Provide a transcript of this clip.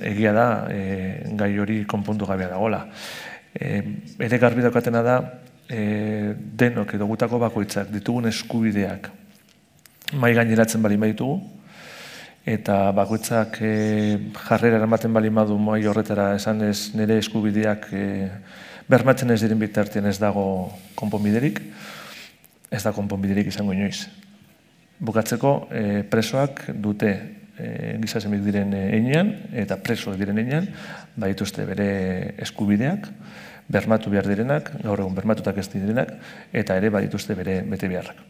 egia da e, gai hori konpondu gabea dagola. E, ere garbi daukatena da e, denok edo gutako bakoitzak ditugun eskubideak mai gaineratzen bali ditugu eta bakoitzak e, jarrera eramaten bali madu mai horretara esan ez nire eskubideak e, bermatzen ez diren bitartien ez dago konponbiderik, ez da konponbiderik izango inoiz. Bukatzeko e, presoak dute gizasemik diren einean eta presoak diren einean, baituzte bere eskubideak, bermatu behar direnak, gaur egun bermatutak ez direnak, eta ere badituzte bere bete beharrak.